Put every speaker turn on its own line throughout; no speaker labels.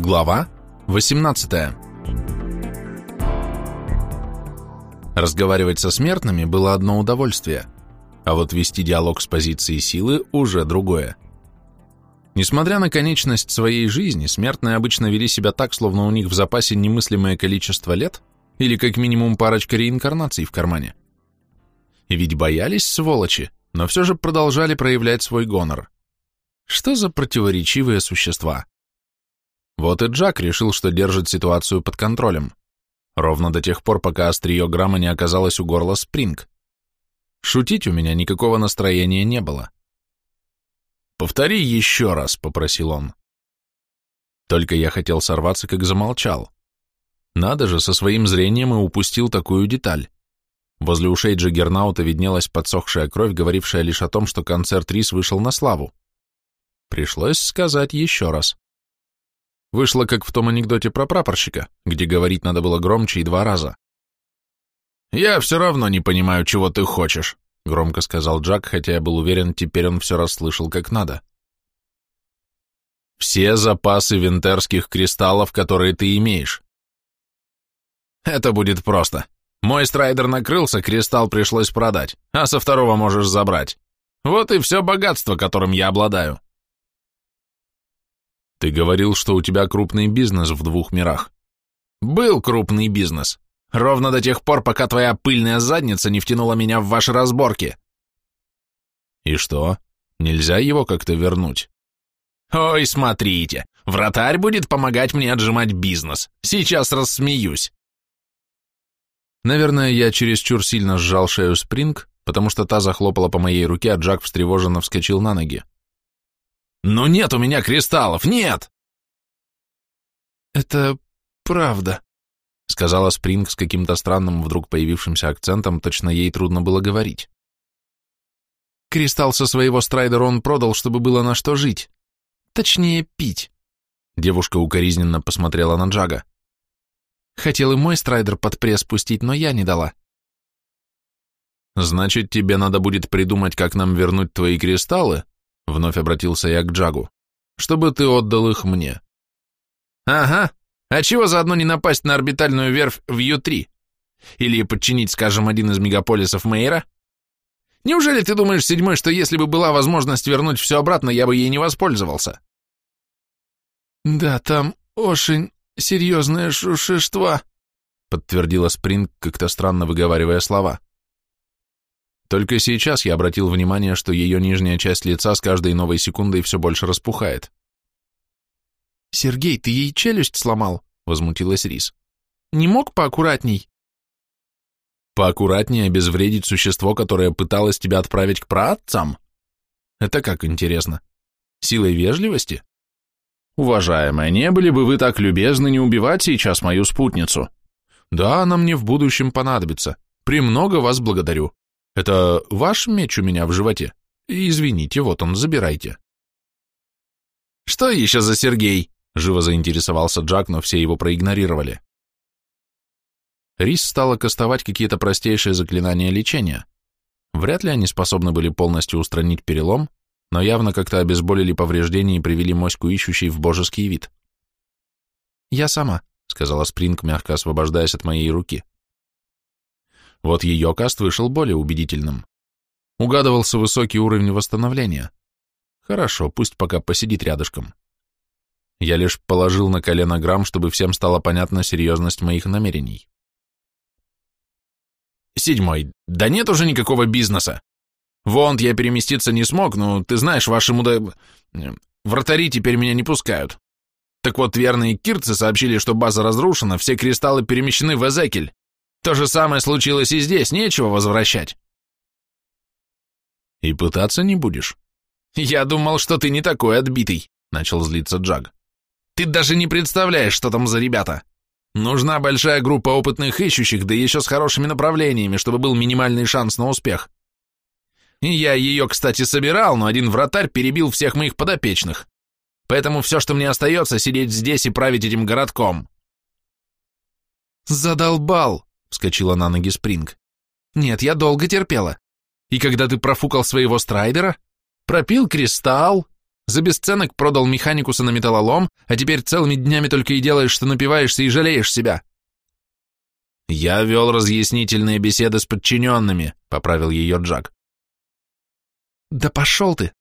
Глава 18 Разговаривать со смертными было одно удовольствие, а вот вести диалог с позиции силы уже другое. Несмотря на конечность своей жизни, смертные обычно вели себя так, словно у них в запасе немыслимое количество лет или как минимум парочка реинкарнаций в кармане. И ведь боялись сволочи, но все же продолжали проявлять свой гонор. Что за противоречивые существа? Вот и Джак решил, что держит ситуацию под контролем. Ровно до тех пор, пока острие грамма не оказалось у горла Спринг. Шутить у меня никакого настроения не было. «Повтори еще раз», — попросил он. Только я хотел сорваться, как замолчал. Надо же, со своим зрением и упустил такую деталь. Возле ушей Джаггернаута виднелась подсохшая кровь, говорившая лишь о том, что концерт Рис вышел на славу. Пришлось сказать еще раз. Вышло, как в том анекдоте про прапорщика, где говорить надо было громче и два раза. «Я все равно не понимаю, чего ты хочешь», — громко сказал Джак, хотя я был уверен, теперь он все расслышал как надо. «Все запасы винтерских кристаллов, которые ты имеешь». «Это будет просто. Мой страйдер накрылся, кристалл пришлось продать, а со второго можешь забрать. Вот и все богатство, которым я обладаю». Ты говорил, что у тебя крупный бизнес в двух мирах. Был крупный бизнес. Ровно до тех пор, пока твоя пыльная задница не втянула меня в ваши разборки. И что? Нельзя его как-то вернуть? Ой, смотрите, вратарь будет помогать мне отжимать бизнес. Сейчас рассмеюсь. Наверное, я чересчур сильно сжал шею Спринг, потому что та захлопала по моей руке, а Джак встревоженно вскочил на ноги. «Но нет у меня кристаллов, нет!»
«Это правда», — сказала Спринг с каким-то странным вдруг появившимся акцентом, точно ей трудно было говорить. «Кристалл со своего страйдера он продал, чтобы было на что жить. Точнее, пить». Девушка укоризненно посмотрела на Джага. «Хотел и мой страйдер под пресс пустить, но я не дала».
«Значит, тебе надо будет придумать, как нам вернуть твои кристаллы?» Вновь обратился я к Джагу. Чтобы ты отдал их мне.
Ага. А чего заодно не напасть на орбитальную верфь в Ю-3? Или подчинить, скажем, один из мегаполисов Мейра? Неужели ты думаешь, седьмой, что если бы была возможность вернуть все обратно, я бы ей не воспользовался? Да, там очень серьезное шушество, подтвердила Спринг, как-то странно выговаривая слова. Только сейчас я обратил внимание, что ее нижняя часть лица с каждой новой секундой все больше распухает. «Сергей, ты ей челюсть сломал?» — возмутилась Рис. «Не мог поаккуратней?»
«Поаккуратнее обезвредить существо, которое пыталось тебя отправить к праотцам? Это как интересно? Силой вежливости?» «Уважаемая, не были бы вы так любезны не убивать сейчас мою спутницу?» «Да, она мне в будущем понадобится. Премного вас благодарю. Это ваш меч у меня в животе? Извините, вот он, забирайте.
Что еще за Сергей? Живо заинтересовался Джак, но все его проигнорировали.
Рис стала кастовать какие-то простейшие заклинания лечения. Вряд ли они способны были полностью устранить перелом, но явно как-то обезболили повреждения и привели моську ищущей в божеский вид.
«Я сама», — сказала Спринг, мягко освобождаясь от моей руки.
Вот ее каст вышел более убедительным. Угадывался высокий уровень восстановления. Хорошо, пусть пока посидит рядышком. Я лишь положил на колено грамм, чтобы всем стала понятна серьезность моих намерений.
Седьмой. Да нет уже никакого бизнеса. Вон я переместиться не смог, но ты знаешь, ваши муда... Вратари теперь меня не пускают. Так вот, верные кирцы сообщили, что база разрушена, все кристаллы перемещены в Эзекель. То же самое случилось и здесь, нечего возвращать.
И пытаться не будешь?
Я думал, что ты не такой отбитый, начал злиться Джаг. Ты даже не представляешь, что там за ребята. Нужна большая группа опытных ищущих, да еще с хорошими направлениями, чтобы был минимальный шанс на успех. И я ее, кстати, собирал, но один вратарь перебил всех моих подопечных. Поэтому все, что мне остается, сидеть здесь и править этим городком. Задолбал, Вскочила на ноги Спринг. Нет, я долго терпела. И когда ты профукал своего страйдера, пропил кристалл, За бесценок продал механикуса на металлолом, а теперь целыми днями только и делаешь, что напиваешься и жалеешь себя.
Я вел разъяснительные беседы с подчиненными, поправил ее Джак.
Да пошел ты.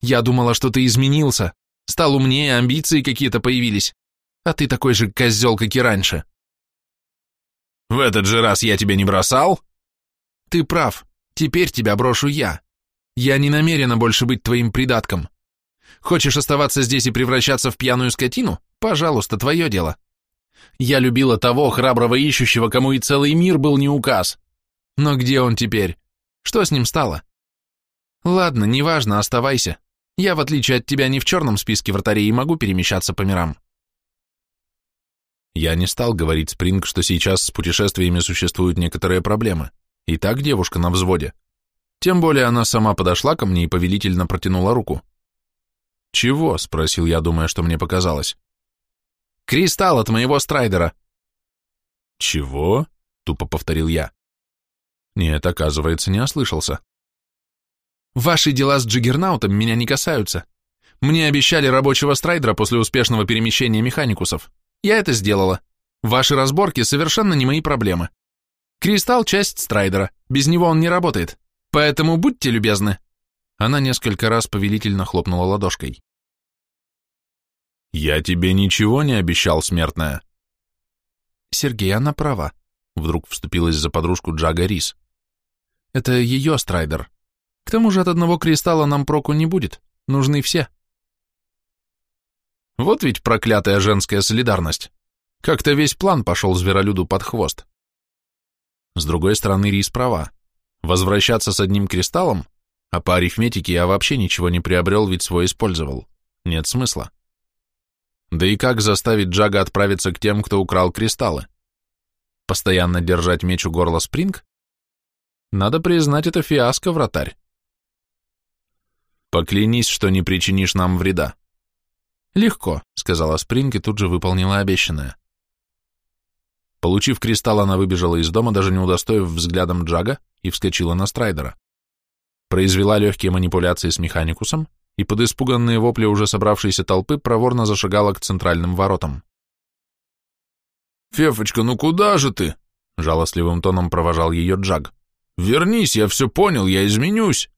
Я думала, что ты изменился. Стал умнее, амбиции какие-то появились. А ты такой же козел, как и раньше.
В этот же раз я тебя не бросал?
Ты прав. Теперь тебя брошу я. Я не намерена больше быть твоим придатком. Хочешь оставаться здесь и превращаться в пьяную скотину? Пожалуйста, твое дело. Я любила того храброго ищущего, кому и целый мир был не указ. Но где он теперь? Что с ним стало? Ладно, неважно, оставайся. Я, в отличие от тебя, не в черном списке вратарей и могу перемещаться по мирам.
Я не стал говорить Спринг, что сейчас с путешествиями существуют некоторые проблемы. И так девушка на взводе. Тем более она сама подошла ко мне и повелительно протянула руку. «Чего?» — спросил я, думая, что мне показалось.
«Кристалл от моего страйдера».
«Чего?» — тупо повторил я. Нет, оказывается, не ослышался.
«Ваши дела с Джиггернаутом меня не касаются. Мне обещали рабочего страйдера после успешного перемещения механикусов. Я это сделала. Ваши разборки совершенно не мои проблемы. Кристалл — часть страйдера, без него он не работает. Поэтому будьте любезны».
Она несколько раз повелительно хлопнула ладошкой. «Я тебе ничего не обещал, смертная».
«Сергей, она права», — вдруг вступилась за подружку Джага Рис. «Это ее страйдер. К тому же от одного кристалла нам проку не будет, нужны все».
Вот ведь проклятая женская солидарность. Как-то весь план пошел зверолюду под хвост. С другой стороны, Рис права. Возвращаться с одним кристаллом а по арифметике я вообще ничего не приобрел, ведь свой использовал. Нет смысла. Да и как заставить Джага отправиться к тем, кто украл кристаллы? Постоянно держать меч у горла Спринг? Надо признать, это фиаско, вратарь. Поклянись, что не причинишь нам вреда.
Легко, сказала Спринг и тут же выполнила обещанное.
Получив кристалл, она выбежала из дома, даже не удостоив взглядом Джага, и вскочила на Страйдера произвела легкие манипуляции с механикусом и под испуганные вопли уже собравшейся толпы проворно зашагала к центральным воротам. «Фефочка, ну куда же ты?» — жалостливым тоном провожал ее Джаг. «Вернись, я все понял, я изменюсь».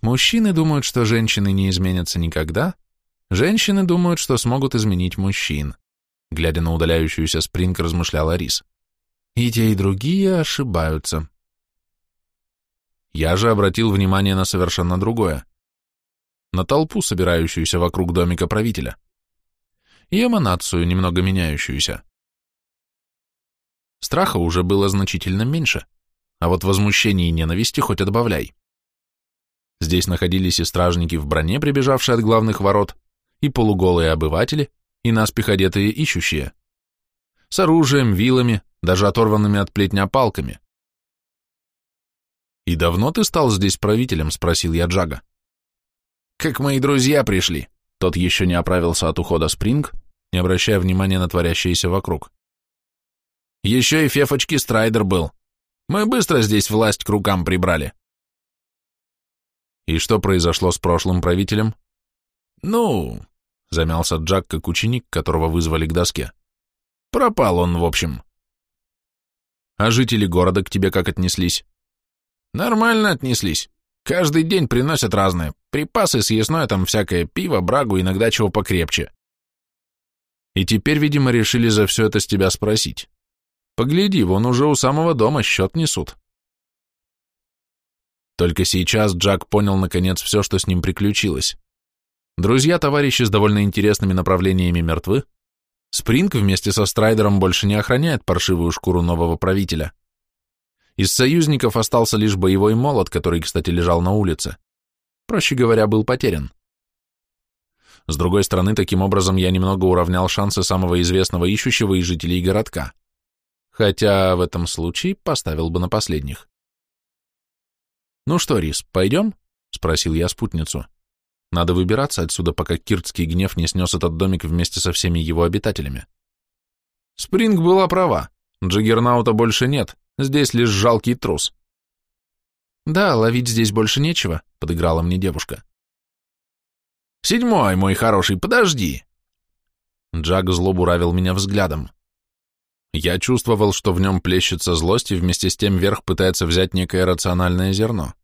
Мужчины думают, что женщины не изменятся никогда, женщины думают, что смогут изменить мужчин. Глядя на удаляющуюся Спринг, размышляла Рис. И те, и другие ошибаются.
Я же обратил внимание на совершенно другое. На толпу, собирающуюся вокруг домика правителя. И эманацию, немного меняющуюся. Страха уже было значительно меньше, а вот возмущения и ненависти хоть отбавляй. Здесь находились и стражники в броне, прибежавшие от главных ворот, и полуголые обыватели, и наспех одетые ищущие. С оружием, вилами, даже оторванными от плетня палками. «И давно ты стал здесь правителем?» — спросил я Джага. «Как мои друзья пришли». Тот еще не оправился от ухода Спринг, не обращая внимания на творящееся вокруг. «Еще и Фефочки Страйдер был. Мы быстро здесь власть к рукам прибрали». «И что произошло с прошлым правителем?» «Ну...» — замялся Джак, как ученик, которого вызвали к доске. «Пропал он, в общем». «А жители города к тебе как отнеслись?» Нормально отнеслись. Каждый день приносят разное. Припасы, съестное, там всякое пиво, брагу, иногда чего покрепче. И теперь, видимо, решили за все это с тебя спросить. Погляди, вон уже у самого дома счет несут. Только сейчас Джак понял, наконец, все, что с ним приключилось. Друзья-товарищи с довольно интересными направлениями мертвы. Спринг вместе со Страйдером больше не охраняет паршивую шкуру нового правителя. Из союзников остался лишь боевой молот, который, кстати, лежал на улице. Проще говоря, был потерян. С другой стороны, таким образом я немного уравнял шансы самого известного ищущего и жителей городка. Хотя в этом случае поставил бы на последних. «Ну что, Рис, пойдем?» — спросил я спутницу. «Надо выбираться отсюда, пока киртский гнев не снес этот домик вместе со всеми его обитателями». Спринг была права. Джаггернаута больше нет, Здесь лишь жалкий трус. Да, ловить здесь больше нечего, подыграла мне девушка.
Седьмой, мой хороший, подожди.
Джаг зло буравил меня взглядом. Я чувствовал, что в нем плещется злость, и вместе с тем верх пытается взять некое рациональное зерно.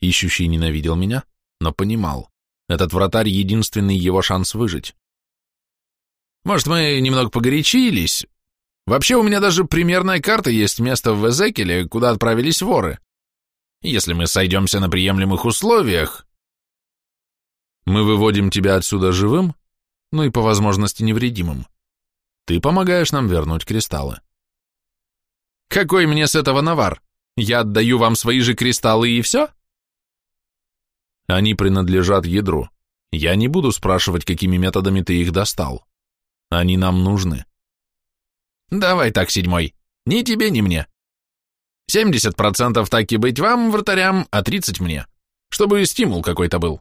Ищущий ненавидел меня, но понимал, этот вратарь — единственный его шанс выжить.
Может, мы немного погорячились? Вообще, у меня даже примерная карта есть место в Эзекеле, куда отправились воры. Если мы сойдемся на приемлемых условиях...
Мы выводим тебя отсюда живым, ну и по возможности невредимым. Ты помогаешь нам вернуть кристаллы.
Какой мне с этого навар? Я отдаю вам свои же кристаллы и все?
Они принадлежат ядру. Я не буду спрашивать, какими методами ты их достал. Они нам нужны.
Давай так, седьмой. Ни тебе, ни мне. 70% так и быть вам, вратарям, а 30 мне. Чтобы стимул какой-то был.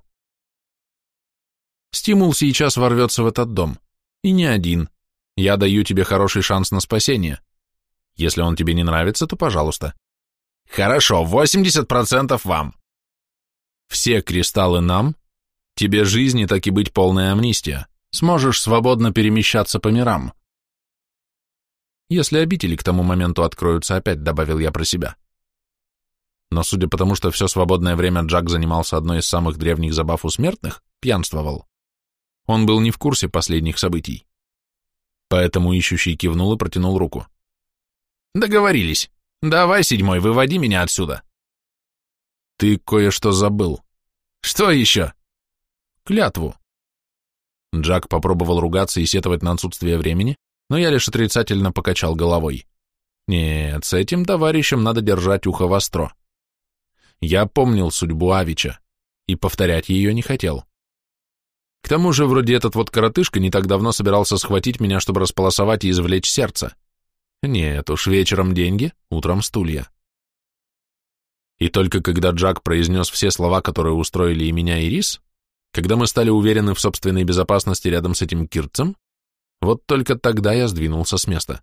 Стимул сейчас ворвется в этот дом. И не один. Я даю тебе хороший шанс на спасение. Если он тебе не нравится, то пожалуйста.
Хорошо, 80% вам.
Все кристаллы нам, тебе жизни так и быть полная амнистия. Сможешь свободно перемещаться по мирам. Если обители к тому моменту откроются опять, добавил я про себя. Но судя по тому, что все свободное время Джак занимался одной из самых древних забав у смертных, пьянствовал, он был не в курсе последних событий. Поэтому ищущий кивнул и протянул руку.
Договорились. Давай, седьмой, выводи меня отсюда.
Ты кое-что забыл.
Что еще?
Клятву. Джак попробовал ругаться и сетовать на отсутствие времени, но я лишь отрицательно покачал головой. Нет, с этим товарищем надо держать ухо востро. Я помнил судьбу Авича и повторять ее не хотел. К тому же, вроде этот вот коротышка не так давно собирался схватить меня, чтобы располосовать и извлечь сердце. Нет уж, вечером деньги, утром стулья. И только когда Джак произнес все слова, которые устроили и меня, и Рис, когда мы стали уверены в собственной безопасности рядом с этим кирцем, вот только тогда я сдвинулся с места.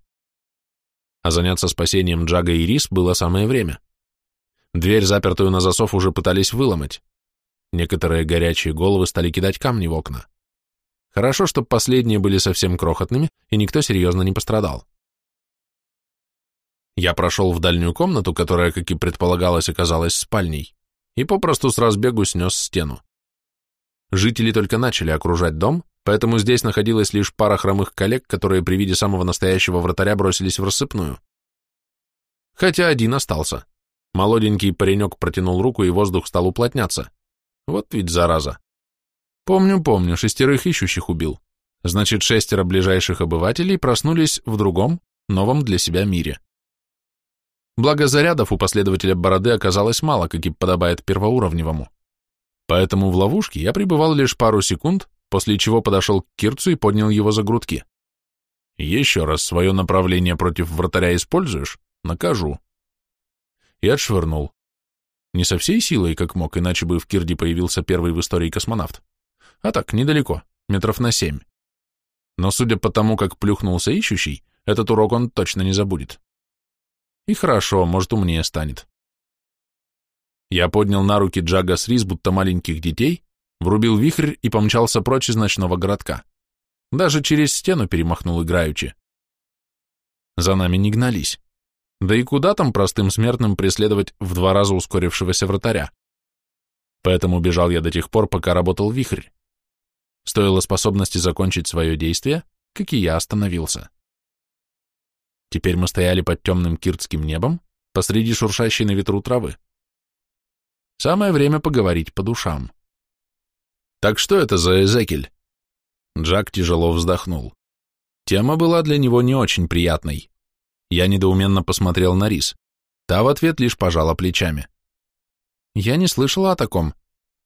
А заняться спасением Джага и Рис было самое время. Дверь, запертую на засов, уже пытались выломать. Некоторые горячие головы стали кидать камни в окна. Хорошо, что последние были совсем крохотными, и никто серьезно не пострадал. Я прошел в дальнюю комнату, которая, как и предполагалось, оказалась спальней, и попросту с разбегу снес стену. Жители только начали окружать дом, поэтому здесь находилась лишь пара хромых коллег, которые при виде самого настоящего вратаря бросились в рассыпную. Хотя один остался. Молоденький паренек протянул руку, и воздух стал уплотняться. Вот ведь зараза. Помню, помню, шестерых ищущих убил. Значит, шестеро ближайших обывателей проснулись в другом, новом для себя мире. Благо зарядов у последователя Бороды оказалось мало, как и подобает первоуровневому. Поэтому в ловушке я пребывал лишь пару секунд, после чего подошел к Кирцу и поднял его за грудки. Еще раз свое направление против вратаря используешь — накажу. И отшвырнул. Не со всей силой, как мог, иначе бы в Кирде появился первый в истории космонавт. А так, недалеко, метров на семь. Но судя по тому, как плюхнулся ищущий, этот урок он точно не забудет. И хорошо, может, умнее станет. Я поднял на руки Джага с Рис, будто маленьких детей, врубил вихрь и помчался прочь из ночного городка. Даже через стену перемахнул играючи. За нами не гнались. Да и куда там простым смертным преследовать в два раза ускорившегося вратаря? Поэтому бежал я до тех пор, пока работал вихрь. Стоило способности закончить свое действие, как и я остановился. Теперь мы стояли под темным киртским небом, посреди шуршащей на ветру травы. Самое время поговорить по душам. «Так что это за Эзекель?» Джак тяжело вздохнул. Тема была для него не очень приятной. Я недоуменно посмотрел на Рис. Та в ответ лишь пожала плечами. Я не слышала о таком.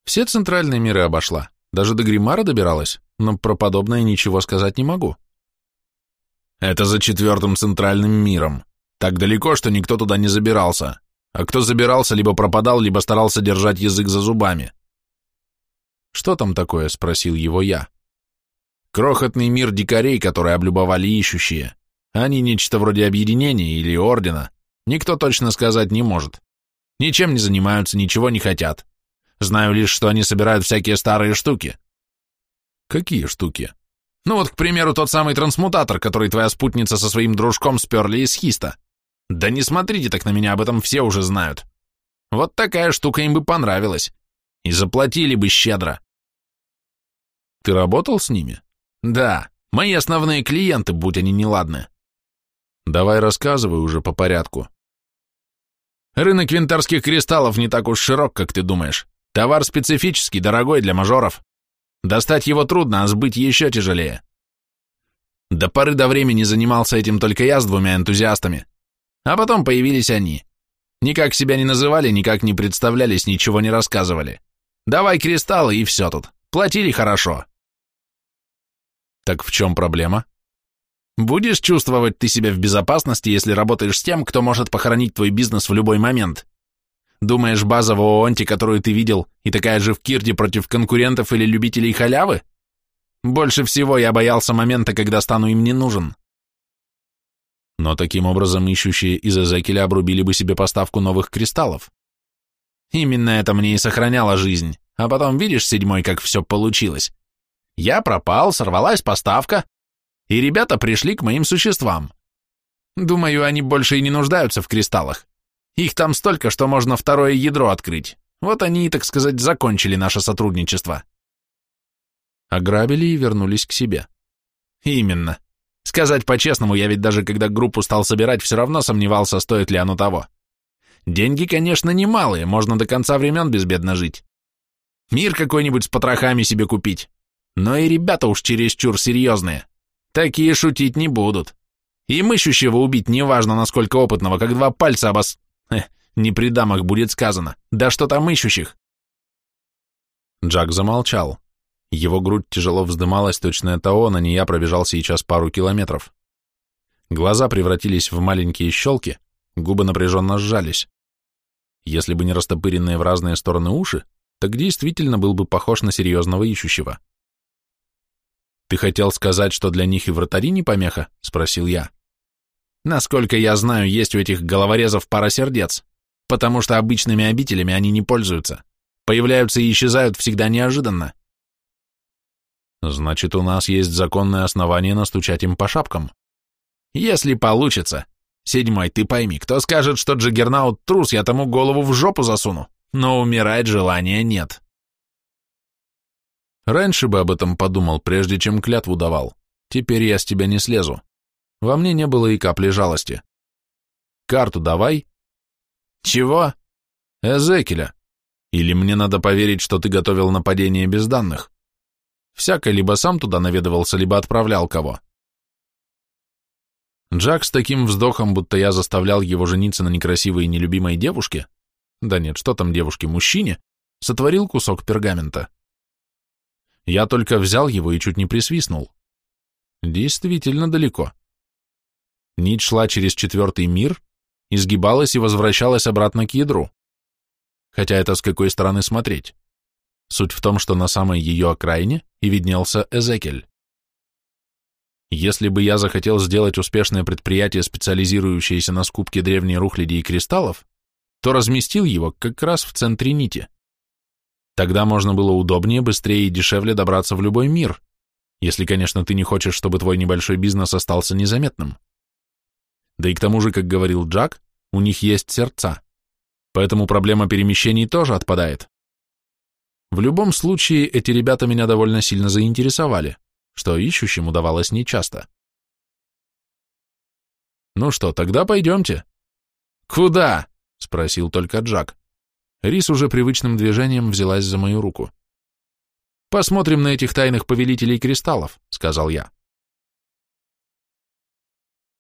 Все центральные миры обошла, даже до Гримара добиралась, но про подобное ничего сказать не могу. Это за четвертым центральным миром. Так далеко, что никто туда не забирался. А кто забирался, либо пропадал, либо старался держать язык за зубами. «Что там такое?» — спросил его я. «Крохотный мир дикарей, которые облюбовали ищущие. Они нечто вроде объединения или ордена. Никто точно сказать не может. Ничем не занимаются, ничего не хотят.
Знаю лишь, что они собирают всякие старые штуки.
Какие штуки?
Ну вот, к примеру, тот самый трансмутатор, который твоя спутница со своим дружком сперли из хиста. Да не смотрите так на меня, об этом все уже знают. Вот такая штука им бы понравилась. И заплатили бы щедро.
Ты работал с ними?
Да, мои основные клиенты, будь они неладны.
Давай рассказывай уже по порядку.
Рынок винтарских кристаллов не так уж широк, как ты думаешь. Товар специфический, дорогой для мажоров. Достать его трудно, а сбыть еще тяжелее. До поры до времени занимался этим только я с двумя энтузиастами. А потом появились они. Никак себя не называли, никак не представлялись, ничего не рассказывали. Давай кристаллы, и все тут. Платили хорошо.
Так в чем проблема?
Будешь чувствовать ты себя в безопасности, если работаешь с тем, кто может похоронить твой бизнес в любой момент. Думаешь, база в ООНте, которую ты видел, и такая же в Кирде против конкурентов или любителей халявы? Больше всего я боялся момента, когда стану им не нужен.
Но таким образом ищущие из Эзекеля обрубили бы себе поставку новых кристаллов.
Именно это мне и сохраняло жизнь. А потом видишь, седьмой, как все получилось. Я пропал, сорвалась поставка, и ребята пришли к моим существам. Думаю, они больше и не нуждаются в кристаллах. Их там столько, что можно второе ядро открыть. Вот они и, так сказать, закончили наше сотрудничество.
Ограбили и вернулись к себе.
Именно. Сказать по-честному, я ведь даже когда группу стал собирать, все равно сомневался, стоит ли оно того. Деньги, конечно, немалые, можно до конца времен безбедно жить. Мир какой-нибудь с потрохами себе купить. Но и ребята уж чересчур серьезные. Такие шутить не будут. И ищущего убить неважно, насколько опытного, как два пальца обос... Не при дамах будет сказано. Да что там ищущих?
Джак замолчал. Его грудь тяжело вздымалась, точно это он, а не я пробежал сейчас пару километров. Глаза превратились в маленькие щелки, губы напряженно сжались. Если бы не растопыренные в разные стороны уши, так действительно был бы похож на серьезного ищущего. «Ты хотел сказать, что для них и вратари не помеха?» — спросил я.
«Насколько я знаю, есть у этих головорезов пара сердец, потому что обычными обителями они не пользуются. Появляются и исчезают всегда неожиданно».
«Значит, у нас есть законное основание настучать им по шапкам».
«Если получится. Седьмой, ты пойми, кто скажет, что Джаггернаут трус, я тому голову в жопу засуну, но умирать желания нет».
Раньше бы об этом подумал, прежде чем клятву давал. Теперь я с тебя не слезу. Во мне не было и капли жалости. Карту давай.
Чего?
Эзекеля. Или мне надо поверить, что ты готовил нападение без данных? Всяко либо сам туда наведывался, либо отправлял кого. Джак с таким вздохом, будто я заставлял его жениться на некрасивой и нелюбимой девушке, да нет, что там девушке, мужчине, сотворил кусок пергамента. Я только взял его и чуть не присвистнул. Действительно далеко. Нить шла через четвертый мир, изгибалась и возвращалась обратно к ядру. Хотя это с какой стороны смотреть? Суть в том, что на самой ее окраине и виднелся Эзекель. Если бы я захотел сделать успешное предприятие, специализирующееся на скупке древней рухляди и кристаллов, то разместил его как раз в центре нити. Тогда можно было удобнее, быстрее и дешевле добраться в любой мир, если, конечно, ты не хочешь, чтобы твой небольшой бизнес остался незаметным. Да и к тому же, как говорил Джак, у них есть сердца, поэтому проблема перемещений тоже отпадает. В любом случае, эти ребята меня довольно сильно заинтересовали, что ищущим удавалось нечасто. «Ну что, тогда пойдемте».
«Куда?»
— спросил только Джак. Рис уже привычным движением взялась за мою руку.
«Посмотрим на этих тайных повелителей кристаллов», — сказал я.